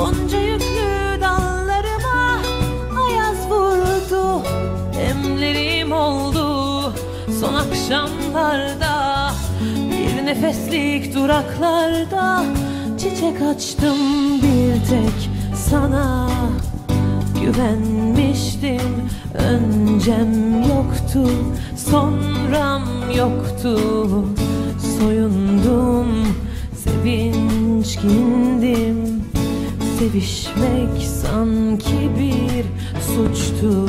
Gonca yüklü dallarıma ayaz vurdu Demlerim oldu. Son akşamlarda Bir nefeslik duraklarda Çiçek açtım bir tek sana. Güvenmiştim öncem yoktu Sonram yoktu. Soyundum sevinçkin Sevişmek sanki bir suçtu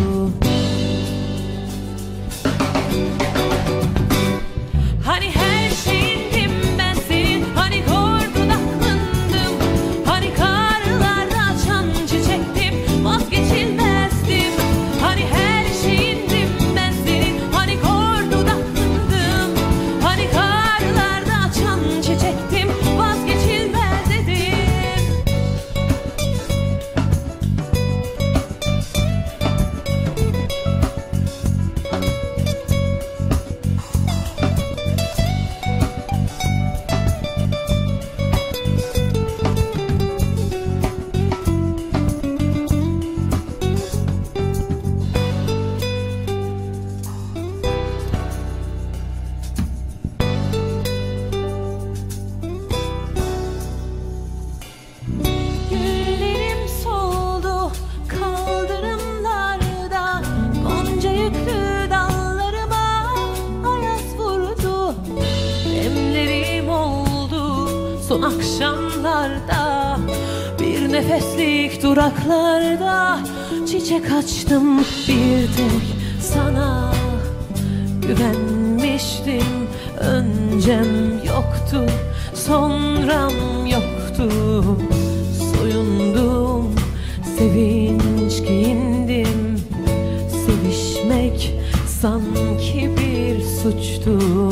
Son akşamlarda Bir nefeslik duraklarda Çiçek açtım bir tek sana. Güvenmiştim Öncem yoktu Sonram yoktu. Soyundum Sevinç giyindim. Sevişmek sanki bir suçtu.